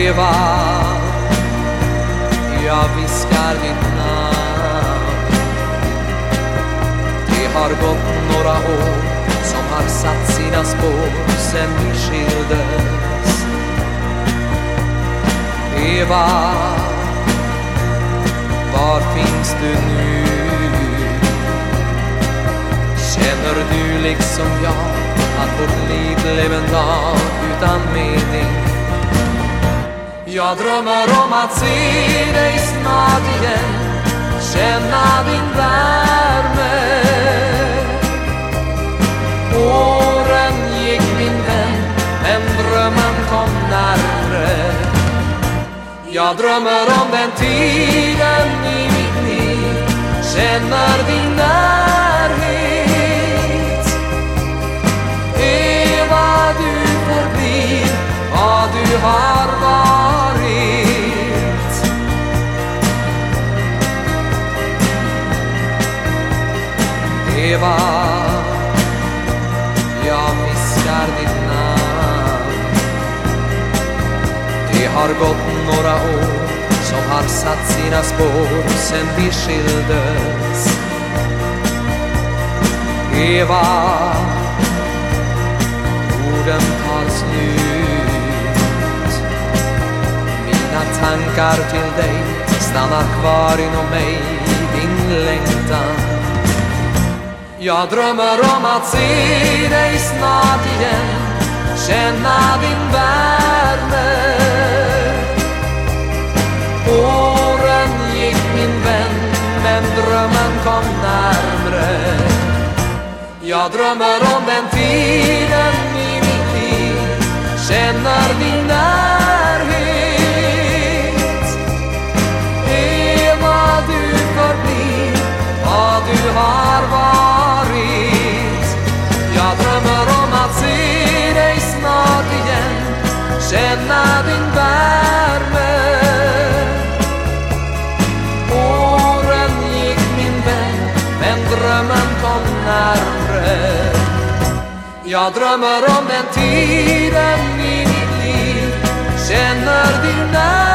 Eva Jag viskar ditt namn Det har gått några år som har satt sina spår sen vi skildes Eva Var finns du nu? Känner du liksom jag att vårt liv blev en dag utan mening? Jag drömmer om att se dig snart igen Känna din värme. Åren gick min vän Men drömmen kom närmre. Jag drömmer om den tiden i mitt liv Känner din närhet Eva Jag viskar ditt namn. Det har gått några år som har satt sina spår sen vi skildes. Eva Orden tar slut. Mina tankar till dig stannar kvar inom mig Din längtan. Jag drömmer om att se dig snart igen Känna din värme Åren gick min vän Men drömmen kom närmre Jag drömmer om den tiden i mitt liv min värme. Åren gick min vän Men drömmen kom närmre. Jag drömmer om den tiden i mitt liv. Känner din närhet